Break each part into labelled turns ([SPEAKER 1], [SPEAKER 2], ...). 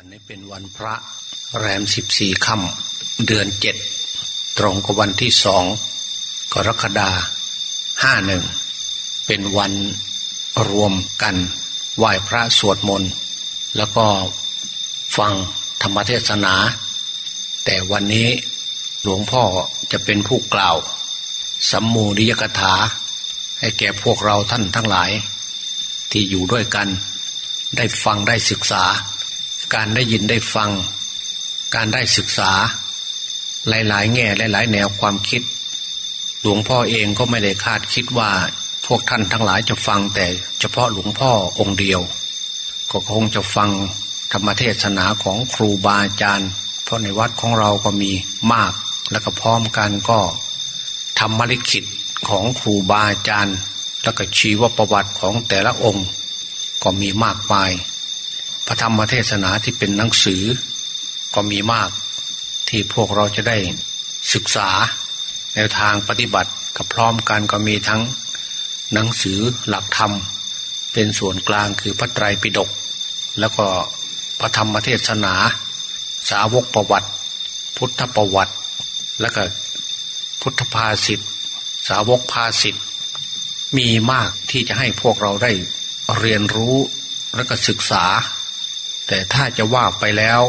[SPEAKER 1] วันนี้เป็นวันพระแรมสิบสี่ค่ำเดือนเจ็ดตรงกับวันที่สองกรกฎาห้าหนึ่งเป็นวันรวมกันไหว้พระสวดมนต์แล้วก็ฟังธรรมเทศนา แต่วันนี้หลวงพ่อจะเป็นผู้กล่าว สัมมูนิยกถา ให้แก่พวกเราท่านทั้งหลาย ที่อยู่ด้วยกันได้ฟังได้ศึกษา การได้ยินได้ฟัง การได้ศึกษา หลาย ๆ แง่หลาย ๆ แนวความคิด หลวงพ่อเองก็ไม่ได้คาดคิดว่าพวกท่านทั้งหลายจะฟังแต่เฉพาะหลวงพ่อองค์เดียว ก็คงจะฟังธรรมเทศนาของครูบาอาจารย์ เพราะในวัดของเราก็มีมากและก็พร้อมกันก็ธรรมลิขิตของครูบาอาจารย์ แล้วก็ชีวประวัติของแต่ละองค์ ก็มีมากมาย พระธรรมเทศนาที่เป็นหนังสือ ก็มีมากที่พวกเราจะได้ศึกษา แนวทางปฏิบัติกับพร้อมกันก็มีทั้งหนังสือหลักธรรม เป็นส่วนกลางคือพระไตรปิฎกแล้วก็พระธรรมเทศนา สาวกประวัติ พุทธประวัติ แล้วก็พุทธภาษิตสาวกภาษิตมีมากที่จะให้พวกเราได้เรียนรู้และก็ศึกษา แต่ถ้าจะว่าไปแล้ว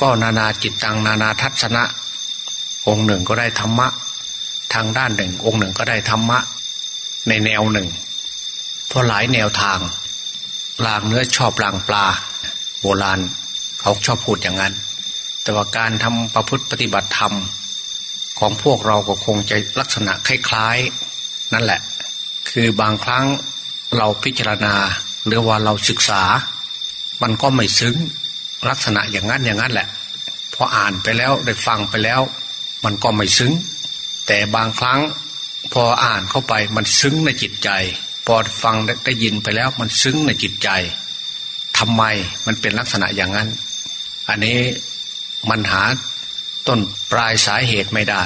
[SPEAKER 1] ก็นานาจิตตังนานาทัศนะ องค์หนึ่งก็ได้ธรรมะ ทางด้านหนึ่ง องค์หนึ่งก็ได้ธรรมะ ในแนวหนึ่ง เพราะหลายแนวทางลางเนื้อชอบลางปลา โบราณเขาชอบพูดอย่างนั้น แต่ว่าการทำประพฤติปฏิบัติธรรม ของพวกเราก็คงจะลักษณะคล้ายๆ นั่นแหละ คือบางครั้งเราพิจารณาหรือว่าเราศึกษา มันก็ไม่ซึ้งลักษณะอย่างนั้นอย่างนั้นแหละพออ่านไปแล้วได้ฟังไปแล้ว มันก็ไม่ซึ้ง แต่บางครั้งพออ่านเข้าไปมันซึ้งในจิตใจ พอฟังได้ยินไปแล้ว มันซึ้งในจิตใจทำไมมันเป็นลักษณะอย่างนั้น อันนี้มันหาต้นปลายสาเหตุไม่ได้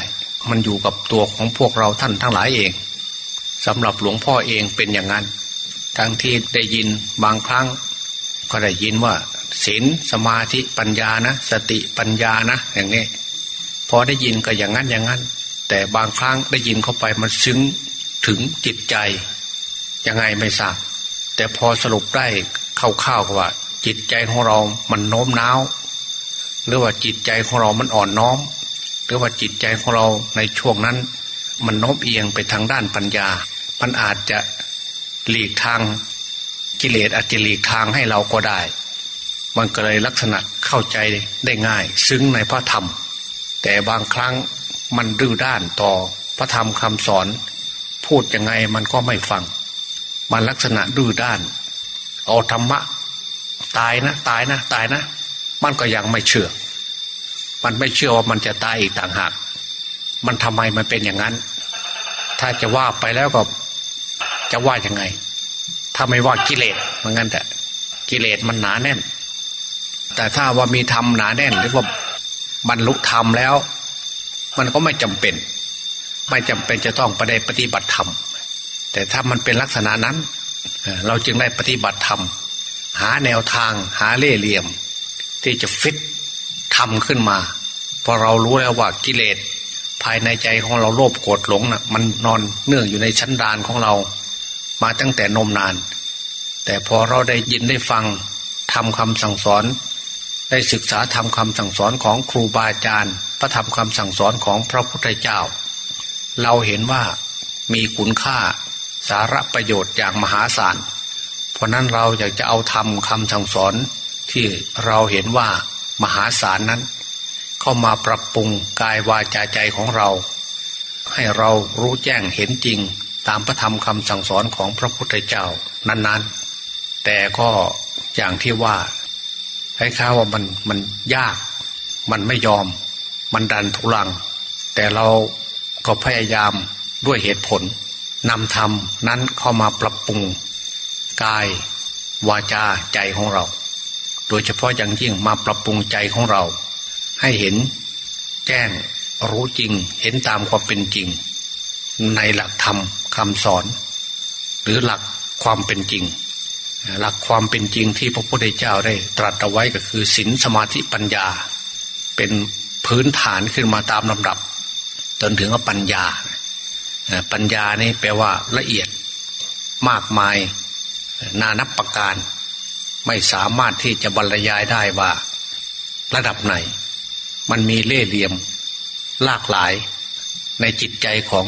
[SPEAKER 1] มันอยู่กับตัวของพวกเราท่านทั้งหลายเองสำหรับหลวงพ่อเองเป็นอย่างนั้น ทั้งที่ได้ยินบางครั้ง ก็ได้ยินว่าศีลสมาธิปัญญานะ สติปัญญานะ อย่างนี้ พอได้ยินก็อย่างนั้นอย่างนั้น แต่บางครั้งได้ยินเข้าไปมันซึ้งถึงจิตใจ ยังไงไม่ทราบแต่พอสรุปได้คร่าวๆก็ว่า จิตใจของเรา มันโน้มน้าว หรือว่าจิตใจของเรามันอ่อนน้อม หรือว่าจิตใจของเราในช่วงนั้น มันโน้มเอียงไปทางด้านปัญญา มันอาจจะหลีกทาง กิเลสอาจจะหลีกทางให้เราก็ได้ มันก็เลยลักษณะเข้าใจได้ง่าย ซึ้งในพระธรรม แต่บางครั้งมันดื้อด้านต่อพระธรรมคำสอน พูดยังไงมันก็ไม่ฟัง มันลักษณะดื้อด้านเอาธรรมะ ตายนะ ตายนะ ตายนะ มันก็ยังไม่เชื่อ มันไม่เชื่อว่ามันจะตายอีกต่างหาก มันทำไมมันเป็นอย่างนั้น ถ้าจะว่าไปแล้วก็จะว่ายังไง ถ้าไม่ว่ากิเลสมันงั้นแต่กิเลสมันหนาแน่น แต่ถ้าว่ามีธรรมหนาแน่นหรือว่าบรรลุธรรมแล้ว มันก็ไม่จำเป็น ไม่จำเป็นจะต้องไปได้ปฏิบัติธรรม แต่ถ้ามันเป็นลักษณะนั้น เราจึงได้ปฏิบัติธรรม หาแนวทางหาเล่เหลี่ยม ที่จะฟิตทำขึ้นมา พอเรารู้แล้วว่ากิเลสภายในใจของเราโลภโกรธหลงนะ่ะมันนอนเนื่องอยู่ในชั้นดานของเรา มาตั้งแต่นมนาน แต่พอเราได้ยินได้ฟังทำคำสั่งสอน ได้ศึกษาทำคำสั่งสอนของครูบาอาจารย์ พระธรรมคำสั่งสอนของพระพุทธเจ้า เราเห็นว่ามีคุณค่าสาระประโยชน์อย่างมหาศาล เพราะนั้นเราอยากจะเอาทำคำสั่งสอนที่เราเห็นว่ามหาศาลนั้น เข้ามาปรับปรุงกายวาจาใจของเรา ให้เรารู้แจ้งเห็นจริง ตามพระธรรมคำสั่งสอนของพระพุทธเจ้านั้น ๆ แต่ก็อย่างที่ว่าให้ข้าว่ามันมันยาก มันไม่ยอม มันดันทุลัง แต่เราก็พยายามด้วยเหตุผลนำธรรมนั้นเข้ามาปรับปรุง กายวาจาใจของเรา โดยเฉพาะอย่างยิ่งมาปรับปรุงใจของเรา ให้เห็นแจ้งรู้จริงเห็นตามความเป็นจริง ในหลักธรรม คำสอน หรือหลักความเป็นจริง หลักความเป็นจริงที่พระพุทธเจ้าได้ ตรัสเอาไว้ก็คือศีลสมาธิปัญญา เป็นพื้นฐานขึ้นมาตามลำดับ จนถึงว่าปัญญา ปัญญานี่แปลว่าละเอียดมากมายนานับประการ ไม่สามารถที่จะบรรยายได้ว่า ระดับไหน มันมีเล่ห์เหลี่ยมหลากหลายในจิตใจของ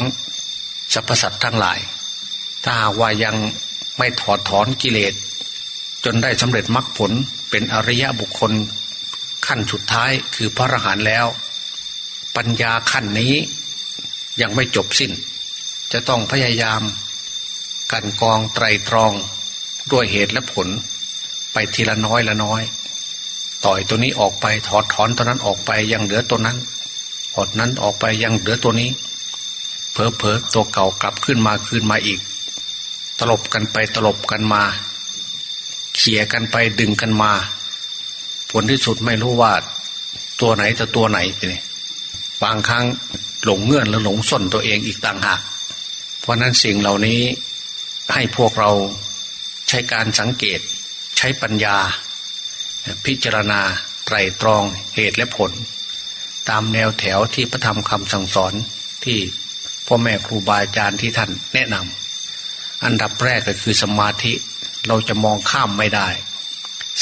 [SPEAKER 1] สรรพสัตว์ทั้งหลาย ถ้าว่ายังไม่ถอดถอนกิเลส จนได้สำเร็จมรรคผลเป็นอริยะบุคคลขั้นสุดท้ายคือพระอรหันต์แล้ว ปัญญาขั้นนี้ยังไม่จบสิ้น จะต้องพยายาม กันกองไตรตรองด้วยเหตุและผล ไปทีละน้อยละน้อย ต่อยตัวนี้ออกไปถอดถอนตัวนั้นออกไปยังเหลือตัวนั้นถอดนั้นออกไปยังเหลือตัวนี้ เพอเพอตัวเก่ากลับขึ้นมาคืนมาอีก ตลบกันไปตลบกันมา เขี่ยกันไปดึงกันมา ผลที่สุดไม่รู้ว่า ตัวไหนจะตัวไหนเลยบางครั้งหลงเงื่อนแล้วหลงส้นตัวเองอีกต่างหาก เพราะนั้นสิ่งเหล่านี้ให้พวกเราใช้การสังเกต ใช้ปัญญา พิจารณาไตรตรองเหตุและผล ตามแนวแถวที่พระธรรมคำสั่งสอนที่ พ่อแม่ครูบาอาจารย์ที่ท่านแนะนำอันดับแรกก็คือสมาธิเราจะมองข้ามไม่ได้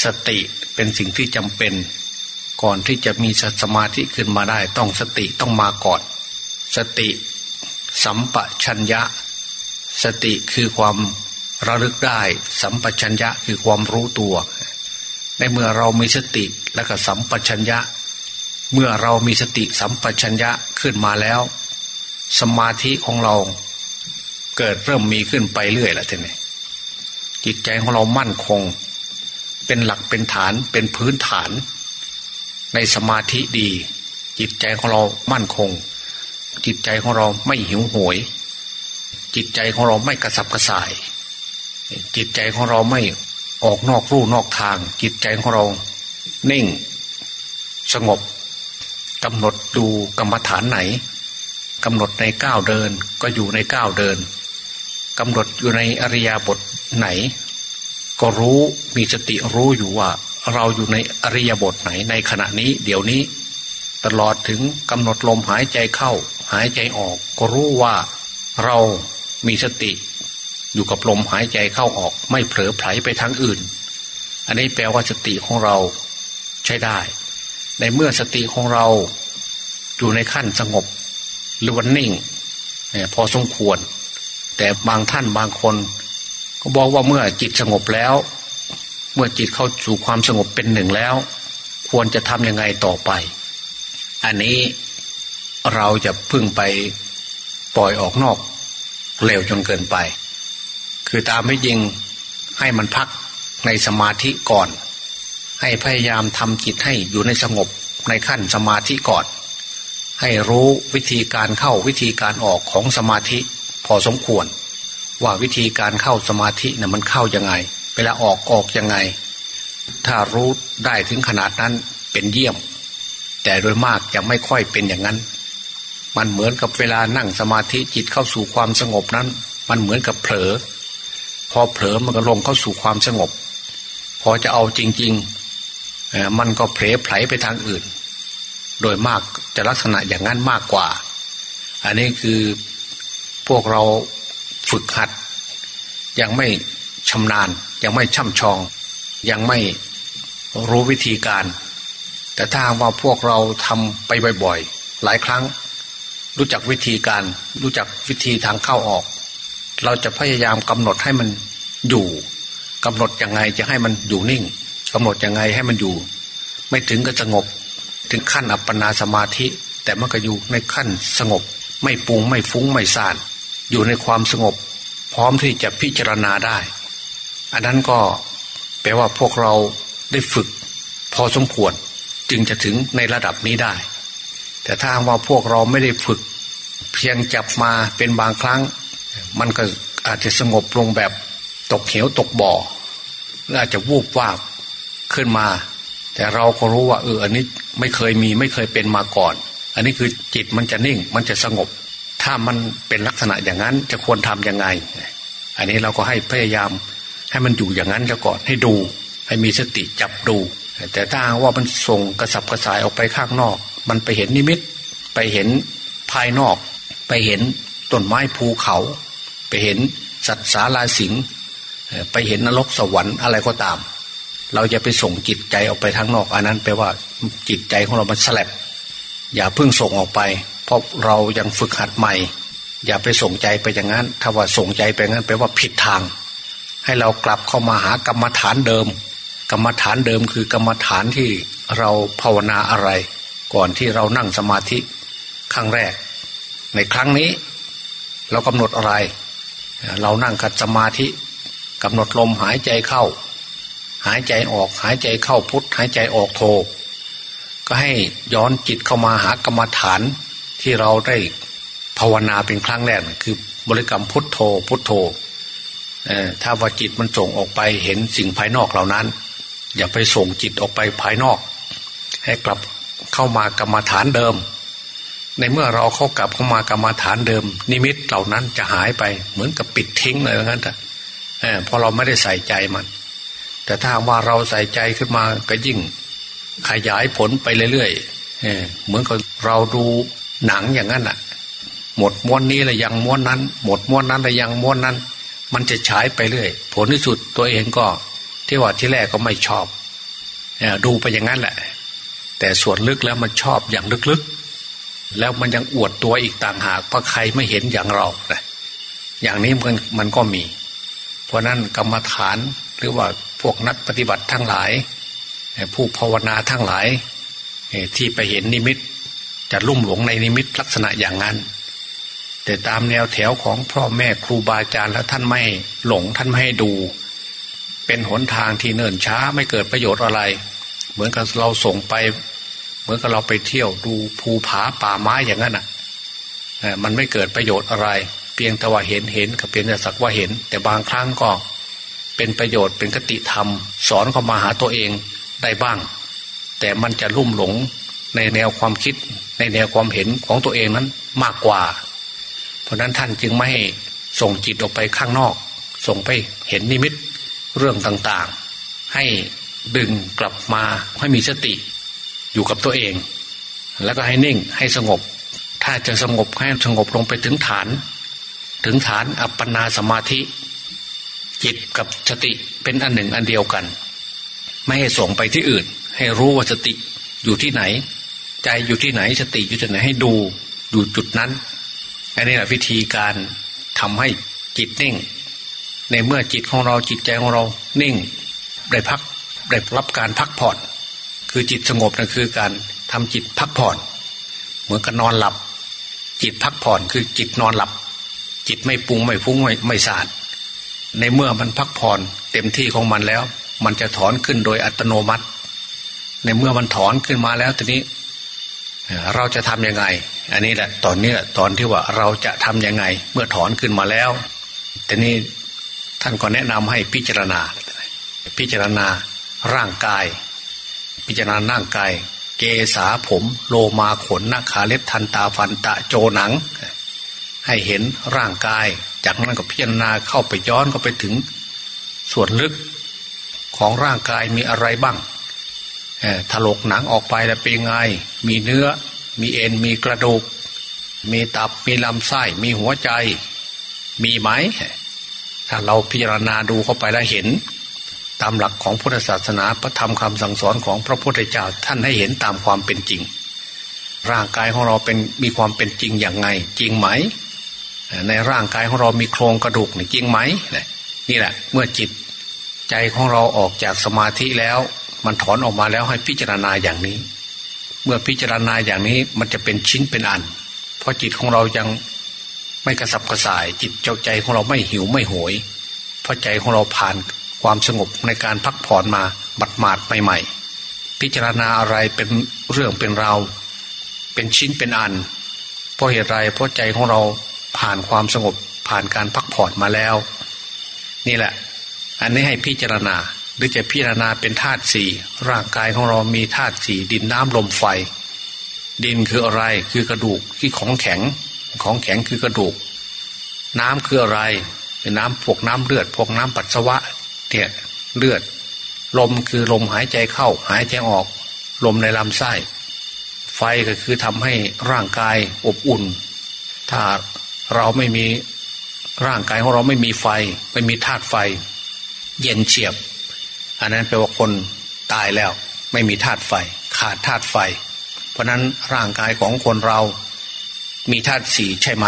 [SPEAKER 1] สติเป็นสิ่งที่จำเป็น ก่อนที่จะมีสมาธิขึ้นมาได้ ต้องสติต้องมาก่อน สติ สัมปชัญญะ สติคือความระลึกได้ สัมปชัญญะคือความรู้ตัว ในเมื่อเรามีสติและก็สัมปชัญญะ เมื่อเรามีสติสัมปชัญญะขึ้นมาแล้ว สมาธิของเราเกิดเริ่มมีขึ้นไปเรื่อยแล้วทีนี้จิตใจของเรามั่นคง เป็นหลักเป็นฐานเป็นพื้นฐาน ในสมาธิดี จิตใจของเรามั่นคง จิตใจของเราไม่หิวโหยจิตใจของเราไม่กระสับกระส่าย จิตใจของเราไม่ออกนอกรูนอกทาง จิตใจของเรานิ่ง สงบกำหนดดูกรรมฐานไหน กำหนดในก้าวเดินก็อยู่ในก้าวเดินกำหนดอยู่ในอริยบทไหน ก็รู้มีสติรู้อยู่ว่า เราอยู่ในอริยบทไหนในขณะนี้เดี๋ยวนี้ ตลอดถึงกำหนดลมหายใจเข้า หายใจออก ก็รู้ว่าเรามีสติ อยู่กับลมหายใจเข้าออก ไม่เผลอไผลไปทางอื่น อันนี้แปลว่าสติของเราใช้ได้ ในเมื่อสติของเราอยู่ในขั้นสงบ หรือวันนิ่งพอสมควร แต่บางท่านบางคน ก็บอกว่าเมื่อจิตสงบแล้ว เมื่อจิตเข้าสู่ความสงบเป็นหนึ่งแล้ว ควรจะทำยังไงต่อไป อันนี้เราจะพึ่งไปปล่อยออกนอกเร็วจนเกินไป คือตามไม่ยิงให้มันพักในสมาธิก่อน ให้พยายามทำจิตให้อยู่ในสงบในขั้นสมาธิก่อน ให้รู้วิธีการเข้าวิธีการออกของสมาธิ พอสมควร ว่าวิธีการเข้าสมาธินี่ยมันเข้ายังไง เวลาออกออกยังไง ถ้ารู้ได้ถึงขนาดนั้นเป็นเยี่ยม แต่โดยมากยังไม่ค่อยเป็นอย่างนั้น มันเหมือนกับเวลานั่งสมาธิจิตเข้าสู่ความสงบนั้น มันเหมือนกับเผลอ พอเผลอมันก็ลงเข้าสู่ความสงบ พอจะเอาจริง ๆ มันก็เผลอไผลไปทางอื่น โดยมากจะลักษณะอย่างนั้นมากกว่า อันนี้คือพวกเราฝึกหัด ยังไม่ชำนาญ ยังไม่ช่ำชอง ยังไม่รู้วิธีการ แต่ถ้าว่าพวกเราทำไปบ่อยๆ หลายครั้ง รู้จักวิธีการ รู้จักวิธีทางเข้าออก เราจะพยายามกำหนดให้มันอยู่กำหนดยังไงจะให้มันอยู่นิ่งกำหนดยังไงให้มันอยู่ ไม่ถึงก็สงบ ถึงขั้นอัปปนาสมาธิ แต่มันก็อยู่ในขั้นสงบ ไม่ปุงไม่ฟุ้งไม่ซ่าน อยู่ในความสงบ พร้อมที่จะพิจารณาได้ อันนั้นก็แปลว่าพวกเราได้ฝึก พอสมควรจึงจะถึงในระดับนี้ได้ แต่ถ้าว่าพวกเราไม่ได้ฝึก เพียงจับมาเป็นบางครั้ง มันก็อาจจะสงบลงแบบตกเหวตกบ่อหรืออาจจะวูบวาบขึ้นมา แต่เราก็รู้ว่าเอออันนี้ไม่เคยมีไม่เคยเป็นมาก่อน อันนี้คือจิตมันจะนิ่งมันจะสงบ ถ้ามันเป็นลักษณะอย่างนั้นจะควรทำยังไง อันนี้เราก็ให้พยายามให้มันอยู่อย่างนั้นแล้วก่อนให้ดู ให้มีสติจับดู แต่ถ้าว่ามันส่งกระสับกระสายออกไปข้างนอก มันไปเห็นนิมิต ไปเห็นภายนอก ไปเห็นต้นไม้ภูเขา ไปเห็นสัตว์สาราสิงไปเห็นนรกสวรรค์อะไรก็ตาม เราจะไปส่งจิตใจออกไปทางนอก อันนั้นแปลว่าจิตใจของเรามันสลับอย่าเพิ่งส่งออกไป เพราะเรายังฝึกหัดใหม่ อย่าไปส่งใจไปอย่างนั้น ถ้าว่าส่งใจไปงั้นแปลว่าผิดทาง ให้เรากลับเข้ามาหากรรมฐานเดิม กรรมฐานเดิมคือกรรมฐานที่เราภาวนาอะไร ก่อนที่เรานั่งสมาธิครั้งแรก ในครั้งนี้ เรากำหนดอะไร เรานั่งกัดสมาธิกำหนดลมหายใจเข้า หายใจออกหายใจเข้าพุทหายใจออกโท ก็ให้ย้อนจิตเข้ามาหากรรมฐานที่เราได้ภาวนาเป็นครั้งแรกคือบริกรรมพุทโธพุทโธถ้าว่าจิตมันส่งออกไปเห็นสิ่งภายนอกเหล่านั้น อย่าไปส่งจิตออกไปภายนอก ให้กลับเข้ามากรรมฐานเดิม ในเมื่อเราเข้ากลับเข้ามากรรมฐานเดิม นิมิตเหล่านั้นจะหายไปเหมือนกับปิดทิ้งเลยงั้นแต่เพราะเราไม่ได้ใส่ใจมัน แต่ถ้าว่าเราใส่ใจขึ้นมาก็ยิ่งขยายผลไปเรื่อยๆเหมือนกับเราดูหนังอย่างนั้นอะ หมดม้วนนี้แล้วยังม้วนนั้น หมดม้วนนั้นแล้วยังม้วนนั้น มันจะฉายไปเรื่อย ผลที่สุดตัวเองก็ ที่ว่าที่แรกก็ไม่ชอบดูไปอย่างนั้นแหละ แต่ส่วนลึกแล้วมันชอบอย่างลึกๆ แล้วมันยังอวดตัวอีกต่างหากเพราะใครไม่เห็นอย่างเราอย่างนี้มันมันก็มี เพราะนั้นกรรมฐานหรือว่า พวกนักปฏิบัติทั้งหลาย ผู้ภาวนาทั้งหลายที่ไปเห็นนิมิต จะลุ่มหลงในนิมิตลักษณะอย่างนั้น แต่ตามแนวแถวของพ่อแม่ครูบาอาจารย์แล้วท่านไม่หลงท่านไม่ให้ดู เป็นหนทางที่เนิ่นช้าไม่เกิดประโยชน์อะไร เหมือนกับเราส่งไป เหมือนกับเราไปเที่ยวดูภูผาป่าไม้อย่างนั้นอะมันไม่เกิดประโยชน์อะไร เพียงแต่ว่าเห็นเห็นกับเพียงแต่สักว่าเห็น แต่บางครั้งก็ เป็นประโยชน์เป็นกติธรรม สอนเข้ามาหาตัวเองได้บ้าง แต่มันจะลุ่มหลงในแนวความคิด ในแนวความเห็นของตัวเองนั้นมากกว่า เพราะนั้นท่านจึงไม่ให้ส่งจิตออกไปข้างนอก ส่งไปเห็นนิมิตเรื่องต่างๆ ให้ดึงกลับมาให้มีสติอยู่กับตัวเอง แล้วก็ให้นิ่งให้สงบ ถ้าจะสงบให้สงบลงไปถึงฐาน ถึงฐานอัปปนาสมาธิ จิตกับสติเป็นอันหนึ่งอันเดียวกัน ไม่ให้ส่งไปที่อื่น ให้รู้ว่าสติอยู่ที่ไหน ใจอยู่ที่ไหนสติอยู่ที่ไหนให้ดูอยู่จุดนั้นอันนี้แหละวิธีการทำให้จิตนิ่ง ในเมื่อจิตของเราจิตใจของเรานิ่ง ได้พักได้รับการพักผ่อน คือจิตสงบนั่นคือการทำจิตพักผ่อน เหมือนกับนอนหลับ จิตพักผ่อนคือจิตนอนหลับ จิตไม่ปรุงไม่ฟุ้งไม่ไม่สาด ในเมื่อมันพักผ่อนเต็มที่ของมันแล้ว มันจะถอนขึ้นโดยอัตโนมัติ ในเมื่อมันถอนขึ้นมาแล้วทีนี้ เราจะทํำยังไง อันนี้แหละตอนนี้แหละตอนที่ว่าเราจะทํำยังไง เมื่อถอนขึ้นมาแล้วทีนี้ท่านก็แนะนำให้พิจารณา พิจารณาร่างกาย พิจารณาร่างกาย เกษาผมโลมาขนนาขาเล็บทันตาฟันตะโจหนัง ให้เห็นร่างกาย จากนั้นก็พิจารณาเข้าไปย้อนก็ไปถึงส่วนลึกของร่างกายมีอะไรบ้างถลกหนังออกไปแล้วเป็นไง มีเนื้อ มีเอ็น มีกระดูก มีตับ มีลำไส้ มีหัวใจ มีไหม ถ้าเราพิจารณาดูเข้าไปแล้วเห็น ตามหลักของพุทธศาสนาพระธรรมคำสั่งสอนของพระพุทธเจ้าท่านให้เห็นตามความเป็นจริง ร่างกายของเราเป็นมีความเป็นจริงอย่างไง จริงไหม ในร่างกายของเรามีโครงกระดูกจริงไหมนี่แหละ เมื่อจิตใจของเราออกจากสมาธิแล้ว มันถอนออกมาแล้วให้พิจารณาอย่างนี้ เมื่อพิจารณาอย่างนี้มันจะเป็นชิ้นเป็นอัน เพราะจิตของเรายังไม่กระสับกระส่าย จิตเจ้าใจของเราไม่หิวไม่โหย เพราะใจของเราผ่านความสงบในการพักผ่อนมาบัดมาดใหม่ๆ พิจารณาอะไรเป็นเรื่องเป็นราวเป็นชิ้นเป็นอัน เพราะเหตุไรเพราะใจของเรา ผ่านความสงบผ่านการพักผ่อนมาแล้ว นี่แหละ อันนี้ให้พิจารณาหรือจะพิจารณาเป็นธาตุสี่ร่างกายของเรามีธาตุสี่ดินน้ำลมไฟ ดินคืออะไรคือกระดูกที่ของแข็งของแข็งคือกระดูก น้ำคืออะไรเป็นน้ำพวกน้ำเลือด พวกน้ำปัสสาวะเนี่ยเลือด ลมคือลมหายใจเข้า หายใจออก ลมในลำไส้ ไฟก็คือทำให้ร่างกายอบอุ่น ถ้า เราไม่มีร่างกายของเราไม่มีไฟ ไม่มีธาตุไฟ เย็นเฉียบ อันนั้นแปลว่าคนตายแล้ว ไม่มีธาตุไฟ ขาดธาตุไฟ เพราะนั้นร่างกายของคนเรา มีธาตุสี่ใช่ไหม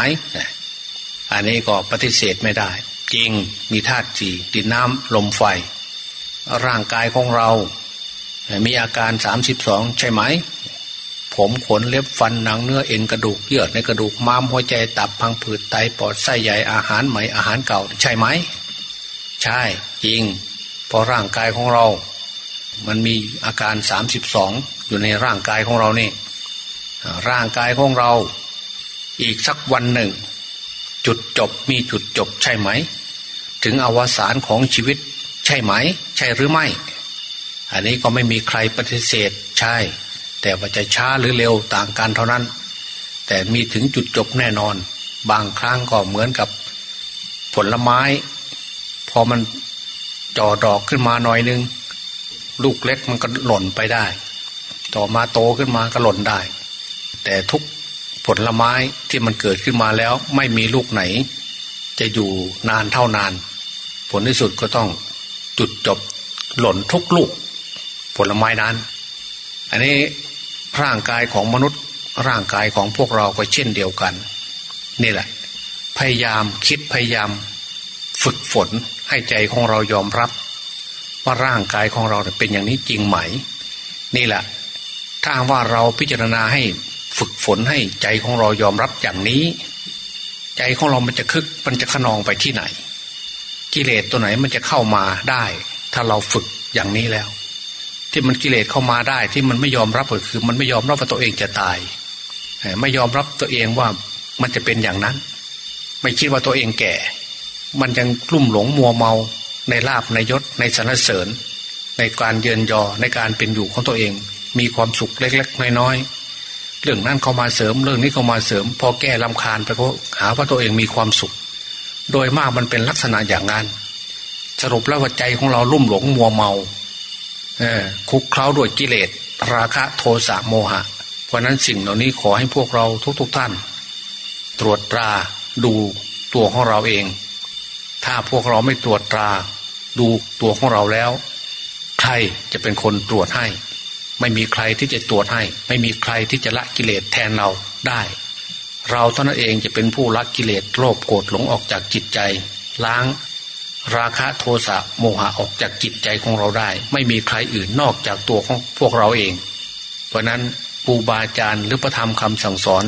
[SPEAKER 1] อันนี้ก็ปฏิเสธไม่ได้ จริงมีธาตุสี่ดินน้ำลมไฟ ร่างกายของเรา มีอาการสามสิบสองใช่ไหม ผมขนเล็บฟันหนังเนื้อเอ็นกระดูกเยื่อในกระดูกม้ามหัวใจตับพังผืดไตปอดไส้ใหญ่อาหารใหม่อาหารเก่า ใช่ไหม ใช่จริงพอร่างกายของเรา มันมีอาการสามสิบสองอยู่ในร่างกายของเรานี่ร่างกายของเรา อีกสักวันหนึ่ง จุดจบมีจุดจบใช่ไหม ถึงอวสานของชีวิต ใช่ไหม ใช่หรือไม่ อันนี้ก็ไม่มีใครปฏิเสธใช่ แต่ว่าจะช้าหรือเร็วต่างกันเท่านั้น แต่มีถึงจุดจบแน่นอน บางครั้งก็เหมือนกับผลไม้ พอมันจ่อดอกขึ้นมาหน่อยนึง ลูกเล็กมันก็หล่นไปได้ ต่อมาโตขึ้นมาก็หล่นได้ แต่ทุกผลไม้ที่มันเกิดขึ้นมาแล้วไม่มีลูกไหน จะอยู่นานเท่านาน ผลที่สุดก็ต้องจุดจบหล่นทุกลูก ผลไม้นั้น อันนี้ ร่างกายของมนุษย์ ร่างกายของพวกเราก็เช่นเดียวกัน นี่แหละ พยายามคิดพยายาม ฝึกฝนให้ใจของเรายอมรับ ว่าร่างกายของเราเป็นอย่างนี้จริงไหม นี่แหละ ถ้าว่าเราพิจารณาให้ฝึกฝนให้ใจของเรายอมรับอย่างนี้ ใจของเรามันจะคึกมันจะขนองไปที่ไหน กิเลสตัวไหนมันจะเข้ามาได้ ถ้าเราฝึกอย่างนี้แล้ว ที่มันกิเลสเข้ามาได้ ที่มันไม่ยอมรับก็คือ มันไม่ยอมรับว่าตัวเองจะตาย ไม่ยอมรับตัวเองว่ามันจะเป็นอย่างนั้น ไม่คิดว่าตัวเองแก่ มันยังกลุ่มหลงมัวเมาในลาบในยศในสรรเสริญ ในการเยินยอในการเป็นอยู่ของตัวเอง มีความสุขเล็กๆน้อยๆเรื่องนั้นเข้ามาเสริม เรื่องนี้เข้ามาเสริม พอแก้ลาคาญไปก็หาว่าตัวเองมีความสุข โดยมากมันเป็นลักษณะอย่างนั้นสรุปแล้วว่าใจของเราลุ่มหลงมัวเมา คุกเคล้าด้วยกิเลสราคะโทสะโมหะ เพราะนั้นสิ่งเหล่านี้ขอให้พวกเราทุกๆทท่าน ตรวจตราดูตัวของเราเอง ถ้าพวกเราไม่ตรวจตราดูตัวของเราแล้ว ใครจะเป็นคนตรวจให้ ไม่มีใครที่จะตรวจให้ ไม่มีใครที่จะละกิเลสแทนเราได้ เราเท่านั้นเองจะเป็นผู้ละกิเลสโลภโกรธหลงออกจากจิตใจ ล้าง ราคะโทสะโมหะออกจากจิตใจของเราได้ ไม่มีใครอื่นนอกจากตัวของพวกเราเอง เพราะนั้นปูบาอาจารย์หรือพระธรรมคำสั่งสอน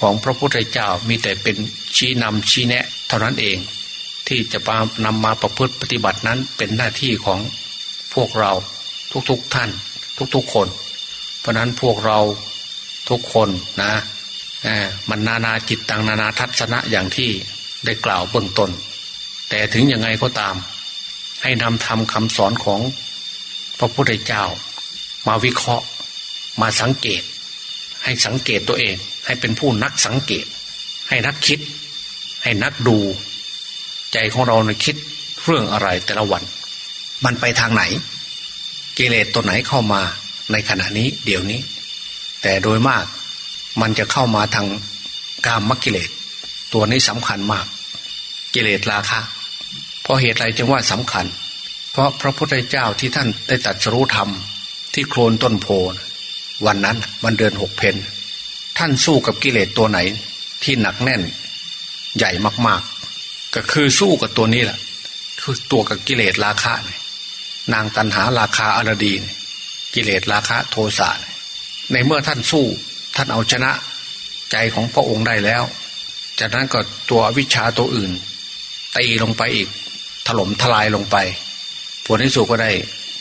[SPEAKER 1] ของพระพุทธเจ้ามีแต่เป็นชี้นำชี้แนะ เท่านั้นเอง ที่จะมานำมาประพฤติปฏิบัตินั้นเป็นหน้าที่ของพวกเราทุกๆทท่าน ทุกๆคน เพราะนั้นพวกเราทุกคนนะมันนานาจิตตังนานาทัศนะอย่างที่ได้กล่าวเบื้องต้น แต่ถึงยังไงก็ตาม ให้นำทำคำสอนของพระพุทธเจ้า มาวิเคราะห์ มาสังเกต ให้สังเกตตัวเอง ให้เป็นผู้นักสังเกต ให้นักคิด ให้นักดู ใจของเราในคิดเรื่องอะไรแต่ละวัน มันไปทางไหน กิเลสตัวไหนเข้ามาในขณะนี้เดี๋ยวนี้ แต่โดยมากมันจะเข้ามาทางกามมกิเลส ตัวนี้สำคัญมาก กิเลสราคะ เพราะเหตุไรจึงว่าสำคัญ เพราะพระพุทธเจ้าที่ท่านได้ตัดสรู้ธรรมที่โคลนต้นโพวันนั้นวันเดือนหกเพนท่านสู้กับกิเลสตัวไหน ที่หนักแน่น ใหญ่มาก ๆ ก็คือสู้กับตัวนี้แหละคือตัวกับกิเลสราคะนางตันหาราคาอารดี กิเลสราคะโทสะในเมื่อท่านสู้ท่านเอาชนะใจของพระองค์ได้แล้ว จากนั้นก็ตัววิชาตัวอื่นตีลงไปอีก ถล่มทลายลงไปผลที่สุดก็ได้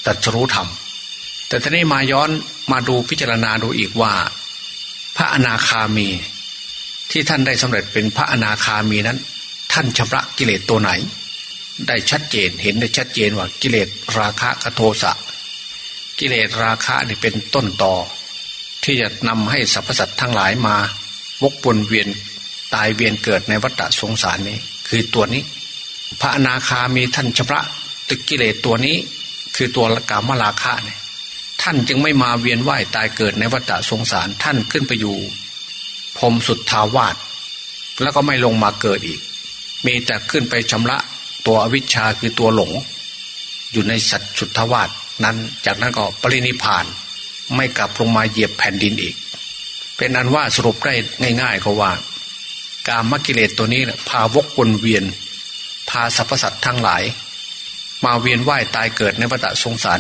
[SPEAKER 1] ตัดรู้ธรรมแต่ทีนี้มาย้อนมาดูพิจารณาดูอีกว่า พระอนาคามีที่ท่านได้สำเร็จเป็นพระอนาคามีนั้น ท่านชำระกิเลสตัวไหน ได้ชัดเจนเห็นได้ชัดเจนว่ากิเลสราคะกโทสะกิเลสราคะนี่เป็นต้นต่อ ที่จะนำให้สรรพสัตว์ทั้งหลายมาวกวนเวียนตายเวียนเกิดในวัฏสงสารนี้ คือตัวนี้ พระอนาคามีท่านชำระตึกกิเลสตัวนี้ คือตัวกามราคะเนี่ยท่านจึงไม่มาเวียนว่ายตายเกิดในวัฏสงสารท่านขึ้นไปอยู่พรมสุดทาวาสแล้วก็ไม่ลงมาเกิดอีก มีแต่ขึ้นไปชำระตัวอวิชชาคือตัวหลง อยู่ในสัตสุดทวาสนั้นจากนั้นก็ปรินิพาน ไม่กลับลงมาเหยียบแผ่นดินอีก เป็นนั้นว่าสรุปได้ง่าย ๆ ก็ว่า การมกิเลสตัวนี้นะพาวกวนเวียน พาสรรพสัตว์ทั้งหลาย มาเวียนว่ายตายเกิดในวัฏสงสาร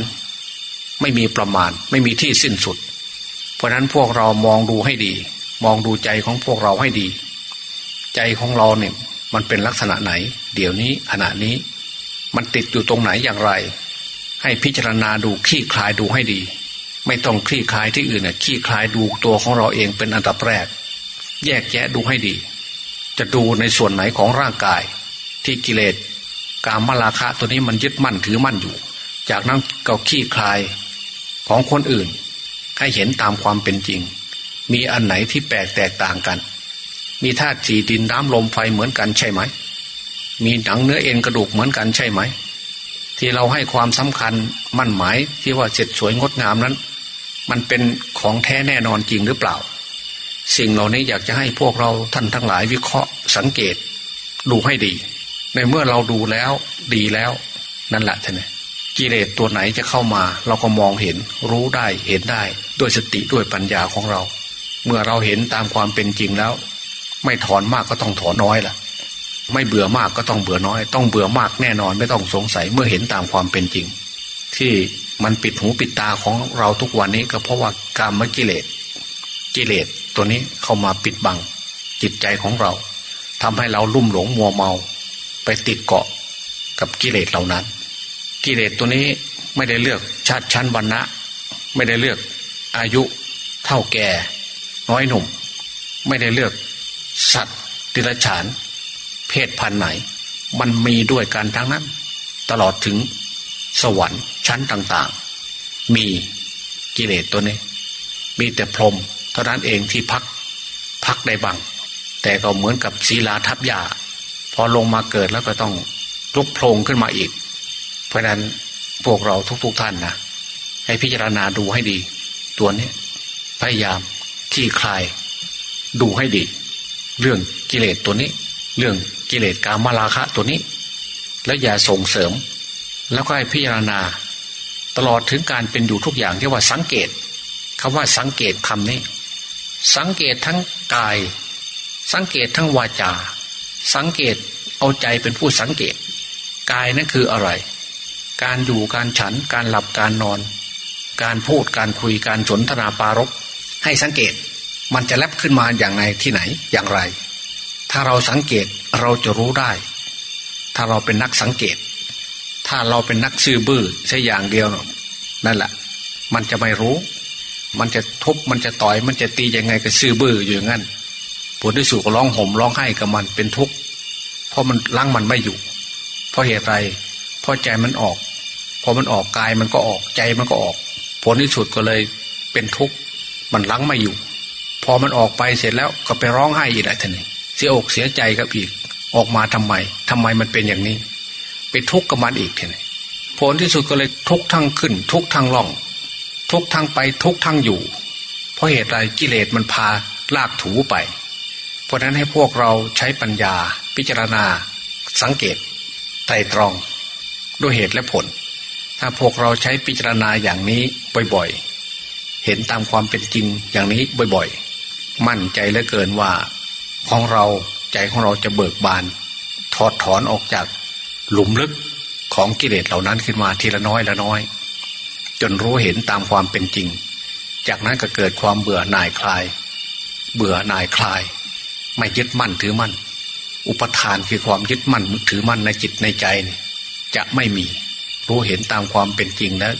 [SPEAKER 1] ไม่มีประมาณ ไม่มีที่สิ้นสุด เพราะนั้นพวกเรามองดูให้ดี มองดูใจของพวกเราให้ดี ใจของเราเนี่ยมันเป็นลักษณะไหน เดี๋ยวนี้ขณะนี้ มันติดอยู่ตรงไหนอย่างไร ให้พิจารณาดูคลี่คลายดูให้ดี ไม่ต้องคลี่คลายที่อื่นน่ะคลี่คลายดูตัวของเราเองเป็นอันดับแรก แยกแยะดูให้ดี จะดูในส่วนไหนของร่างกาย ที่กิเลสกามมาลาคะตัวนี้มันยึดมั่นถือมั่นอยู่ จากนั้นก็คลี่คลายของคนอื่น ให้เห็นตามความเป็นจริง มีอันไหนที่แปลกแตกต่างกัน มีธาตุสีดินน้ำลมไฟเหมือนกันใช่ไหม มีหนังเนื้อเอ็นกระดูกเหมือนกันใช่ไหม ที่เราให้ความสำคัญมั่นหมายที่ว่าเสร็จสวยงดงามนั้น มันเป็นของแท้แน่นอนจริงหรือเปล่า สิ่งเหล่านี้อยากจะให้พวกเราท่านทั้งหลายวิเคราะห์สังเกตดูให้ดี ในเมื่อเราดูแล้วดีแล้ว นั่นแหละท่านกิเลสตัวไหนจะเข้ามา เราก็มองเห็น รู้ได้เห็นได้ ด้วยสติด้วยปัญญาของเรา เมื่อเราเห็นตามความเป็นจริงแล้ว ไม่ถอนมากก็ต้องถอนน้อยล่ะ ไม่เบื่อมากก็ต้องเบื่อน้อย ต้องเบื่อมากแน่นอนไม่ต้องสงสัยเมื่อเห็นตามความเป็นจริง ที่มันปิดหูปิดตาของเราทุกวันนี้ก็เพราะว่ากามกิเลสกิเลสตัวนี้เข้ามาปิดบัง จิตใจของเราทำให้เราลุ่มหลงมัวเมา ติดเกาะกับกิเลสเหล่านั้น กิเลสตัวนี้ไม่ได้เลือกชาติชั้นวรรณะ ไม่ได้เลือกอายุเท่าแก่ น้อยหนุ่ม ไม่ได้เลือก สัตว์ติรฉาน เพศพันธุ์ไหน มันมีด้วยกันทั้งนั้น ตลอดถึงสวรรค์ชั้นต่างๆ มีกิเลสตัวนี้ มีแต่พรหมเท่านั้นเองที่พัก พักได้บังแต่ก็เหมือนกับศีลาทับยา พอลงมาเกิดแล้วก็ต้องลุกโพลงขึ้นมาอีก เพราะนั้นพวกเราทุกๆทท่านนะให้พิจารณาดูให้ดี ตัวนี้พยายามขี้คลาย ดูให้ดี เรื่องกิเลสตัวนี้ เรื่องกิเลสกามาราคะตัวนี้ แล้วอย่าส่งเสริม แล้วก็ให้พิจารณา ตลอดถึงการเป็นอยู่ทุกอย่างที่ว่าสังเกตคำว่าสังเกตคำนี้ สังเกตทั้งกาย สังเกตทั้งวาจา สังเกตเอาใจเป็นผู้สังเกต กายนั่นคืออะไร การอยู่การฉันการหลับการนอน การพูดการคุยการสนทนาปารกให้สังเกตมันจะแลบขึ้นมาอย่างไรที่ไหนอย่างไร ถ้าเราสังเกตเราจะรู้ได้ ถ้าเราเป็นนักสังเกต ถ้าเราเป็นนักซื่อบื้อใช่อย่างเดียวนั่นแหละ มันจะไม่รู้ มันจะทุบมันจะต่อยมันจะตียังไงก็ซื่อบื้ออยู่งั้น ลที่สุดก็ร้องห่มร้องไห้กับมันเป็นทุกข์เพราะมันล้างมันไม่อยู่ เพราะเหตุไรเพราะใจมันออกพอมันออกกายมันก็ออกใจมันก็ออก ผลที่สุดก็เลยเป็นทุกข์มันล้างไม่อยู่ พอมันออกไปเสร็จแล้วก็ไปร้องไห้อีกแหละท่านนี่เสียอกเสียใจกับอีกออกมาทำไมทำไมมันเป็นอย่างนี้ ไปทุกข์กับมันอีกท่านนี่ผลที่สุดก็เลยทุกข์ทั้งขึ้น ทุกข์ทั้งล่อง ทุกข์ทั้งไปทุกข์ทั้งอยู่ เพราะเหตุไรกิเลสมันพาลากถูไป เพราะนั้นให้พวกเราใช้ปัญญาพิจารณา สังเกตไตรตรองด้วยเหตุและผล ถ้าพวกเราใช้พิจารณาอย่างนี้บ่อยๆ เห็นตามความเป็นจริงอย่างนี้บ่อยๆ มั่นใจเหลือเกินว่า ของเราใจของเราจะเบิกบาน ถอดถอนออกจากหลุมลึกของกิเลสเหล่านั้นขึ้นมาทีละน้อยละน้อย จนรู้เห็นตามความเป็นจริง จากนั้นก็เกิดความเบื่อหน่ายคลาย เบื่อหน่ายคลาย ไม่ยึดมั่นถือมั่น อุปทานคือความยึดมั่นถือมั่นในจิตในใจจะไม่มี รู้เห็นตามความเป็นจริงแล้ว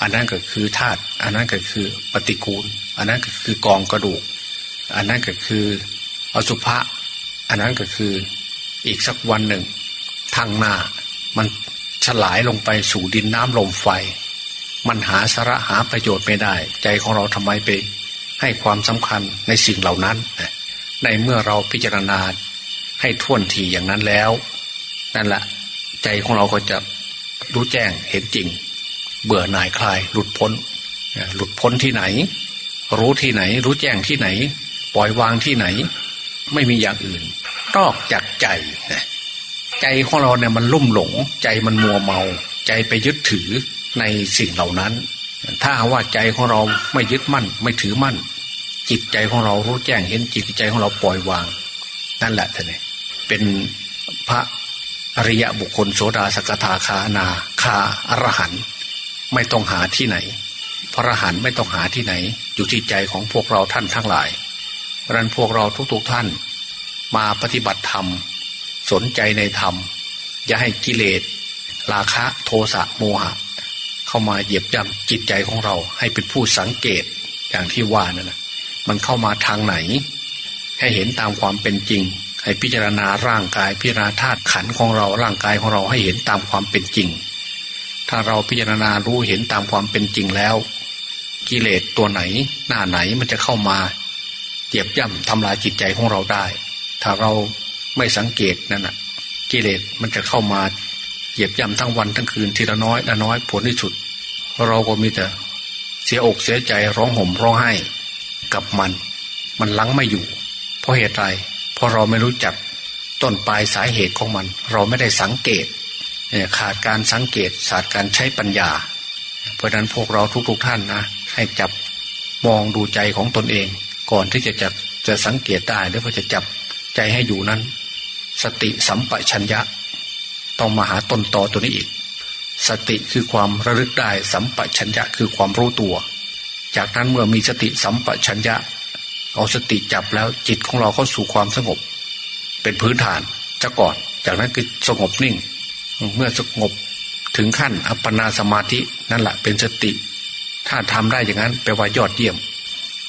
[SPEAKER 1] อันนั้นก็คือธาตุอันนั้นก็คือปฏิกูล อันนั้นก็คือกองกระดูก อันนั้นก็คืออสุภะอันนั้นก็คืออีกสักวันหนึ่ง ทางหน้ามันฉลายลงไปสู่ดินน้ำลมไฟ มันหาสาระหาประโยชน์ไม่ได้ ใจของเราทำไมไป ให้ความสำคัญในสิ่งเหล่านั้น ในเมื่อเราพิจารณาให้ท่วนทีอย่างนั้นแล้ว นั่นแหละใจของเราก็จะรู้แจ้งเห็นจริง เบื่อหน่ายคลาย หลุดพ้น หลุดพ้นที่ไหน รู้ที่ไหน รู้แจ้งที่ไหน ปล่อยวางที่ไหน ไม่มีอย่างอื่นนอกจากใจ ใจของเราเนี่ยมันลุ่มหลง ใจมันมัวเมา ใจไปยึดถือในสิ่งเหล่านั้น ถ้าว่าใจของเราไม่ยึดมั่น ไม่ถือมั่น จิตใจของเรารู้แจ้งเห็นจิตใจของเราปล่อยวาง นั่นแหละท่านเนี่ยเป็นพระอริยะบุคคลโสดาสกทาคานาคาอรหันไม่ต้องหาที่ไหน พระอรหันไม่ต้องหาที่ไหน อยู่ที่ใจของพวกเราท่านทั้งหลายเพราะนั้นพวกเราทุกๆท่าน มาปฏิบัติธรรม สนใจในธรรม อย่าให้กิเลส ราคะโทสะโมหะ เข้ามาเหยียบย่ำจิตใจของเราให้เป็นผู้สังเกตอย่างที่ว่านั่นนะ มันเข้ามาทางไหน ให้เห็นตามความเป็นจริง ให้พิจารณาร่างกาย พิจารณาธาตุขันของเราร่างกายของเราให้เห็นตามความเป็นจริง ถ้าเราพิจารณารู้เห็นตามความเป็นจริงแล้ว กิเลสตัวไหน หน้าไหนมันจะเข้ามาเจียบย่ำทำลายจิตใจของเราได้ ถ้าเราไม่สังเกตนั่นแหะกิเลสมันจะเข้ามาเหยียบย่ำทั้งวันทั้งคืนทีละน้อยละน้อยผลที่สุด เราก็มีแต่เสียอกเสียใจร้องห่มร้องไห้ กับมัน มันลังไม่อยู่ เพราะเหตุไรพราะเราไม่รู้จักต้นปลายสาเหตุของมัน เราไม่ได้สังเกต ขาดการสังเกตศาสตร์การใช้ปัญญา เพราะนั้นพวกเราทุกๆทท่านนะ ให้จับมองดูใจของตนเอง ก่อนที่จะจับจะสังเกตได้หรือว่าจะจับใจให้อยู่นั้น สติสัมปชัญญะ ต้องมาหาต้นตอตัวนี้อีก สติคือความระลึกได้สัมปชัญญะคือความรู้ตัว จากนั้นเมื่อมีสติสัมปชัญญะ เอาสติจับแล้วจิตของเราเข้าสู่ความสงบ เป็นพื้นฐานจะก่อน จากนั้นคือสงบนิ่ง เมื่อสงบถึงขั้นอัปปนาสมาธินั่นแหละเป็นสติ ถ้าทำได้อย่างนั้นแปลว่ายอดเยี่ยม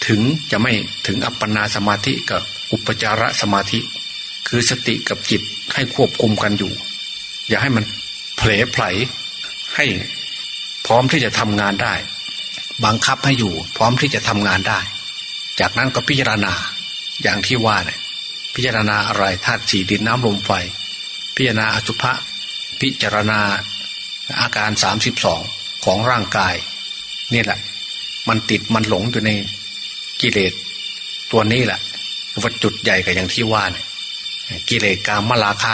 [SPEAKER 1] ถึงจะไม่ถึงอัปปนาสมาธิกับอุปจารสมาธิ คือสติกับจิตให้ควบคุมกันอยู่ อย่าให้มันเผลไผลให้พร้อมที่จะทำงานได้ บังคับให้อยู่ พร้อมที่จะทำงานได้ จากนั้นก็พิจารณาอย่างที่ว่าเนี่ยพิจารณาอะไรธาตุสี่ดินน้ำลมไฟ พิจารณาอสุภะพิจารณาอาการสามสิบสองของร่างกาย นี่แหละ มันติดมันหลงอยู่ในกิเลสตัวนี้แหละว่าจุดใหญ่กับอย่างที่ว่าเนี่ยกิเลสกามลาคะ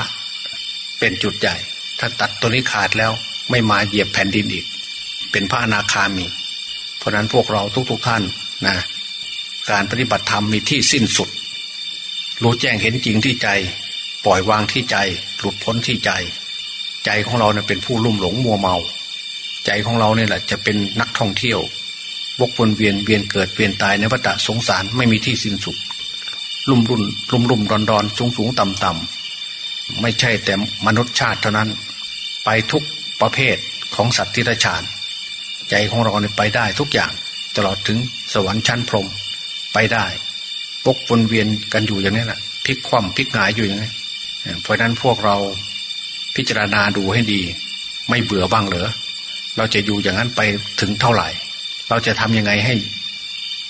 [SPEAKER 1] เป็นจุดใหญ่ ถ้าตัดตัวนี้ขาดแล้วไม่มาเหยียบแผ่นดินอีก เป็นพระอนาคามี ราะนั้นพวกเราทุกๆทท่านนะการปฏิบัติธรรมมีที่สิ้นสุด รู้แจ้งเห็นจริงที่ใจ ปล่อยวางที่ใจ หลุดพ้นที่ใจ ใจของเราเนี่ยเป็นผู้ลุ่มหลงมัวเมา ใจของเราเนี่ยแหละจะเป็นนักท่องเที่ยววกวนเวียนเวียนเกิดเวียนตายในวัฏสงสารไม่มีที่สิ้นสุด ลุ่มรุ่นลุ่มรุ่มรอนรอนสูงสูงต่ำต่ำไม่ใช่แต่มนุษย์ชาติเท่านั้น ไปทุกประเภทของสัตว์ที่ราชาน ใจของเราเนี่ยไปได้ทุกอย่าง ตลอดถึงสวรรค์ชั้นพรหมไปได้ปกวนเวียนกันอยู่อย่างนี้แหละพลิกคว่ำพลิกหงายอยู่อย่างนี้เพราะนั้นพวกเราพิจารณาดูให้ดี ไม่เบื่อบ้างเหรอเราจะอยู่อย่างนั้นไปถึงเท่าไหร่ เราจะทำยังไงให้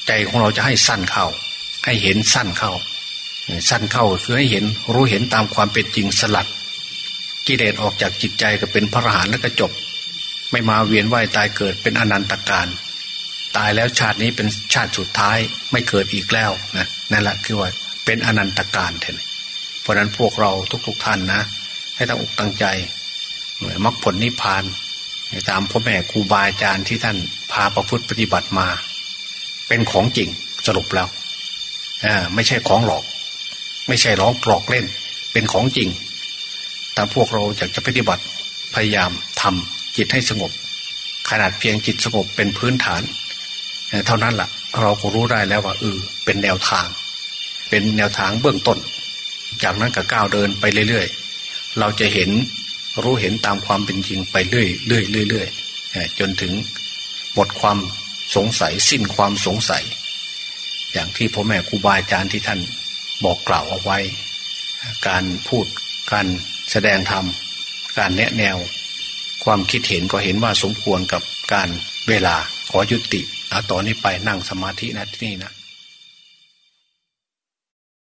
[SPEAKER 1] ใจของเราจะให้สั้นเข้า ให้เห็นสั้นเข้า สั้นเข้าคือให้เห็นรู้เห็นตามความเป็นจริงสลัด กิเลสออกจากจิตใจก็เป็นพระอรหันต์แล้วก็จบ ไม่มาเวียนว่ายตายเกิดเป็นอนันตการ ตายแล้วชาตินี้เป็นชาติสุดท้ายไม่เกิดอีกแล้วนะนั่นแหละคือว่าเป็นอนันตการเท่นเพราะนั้นพวกเราทุกๆทท่านนะ ให้ตั้งอกตั้งใจมรรคผลนิพพานตามพ่อแม่ครูบาอาจารย์ที่ท่านพาประพฤติปฏิบัติมา เป็นของจริงสรุปแล้วอไม่ใช่ของหลอก ไม่ใช่ร้องกรอกเล่น เป็นของจริงแต่พวกเราอยากจะปฏิบัติพยายามทำ จิตให้สงบ ขนาดเพียงจิตสงบเป็นพื้นฐาน เท่านั้นละ่ะ เราก็รู้ได้แล้วว่าเออเป็นแนวทาง เป็นแนวทางเบื้องต้น จากนั้นก็ก้าวเดินไปเรื่อยๆ เราจะเห็นรู้เห็นตามความเป็นจริงไปเรื่อยๆเรื่อยๆจนถึงหมดความสงสัยสิ้นความสงสัย อย่างที่พ่อแม่ครูบาอาจารย์ที่ท่านบอกกล่าวเอาไว้ การพูดการแสดงธรรม การแนะแนว ความคิดเห็นก็เห็นว่าสมควรกับการเวลาขอยุติเอาตอนนี้ไปนั่งสมาธินะที่นี่นะ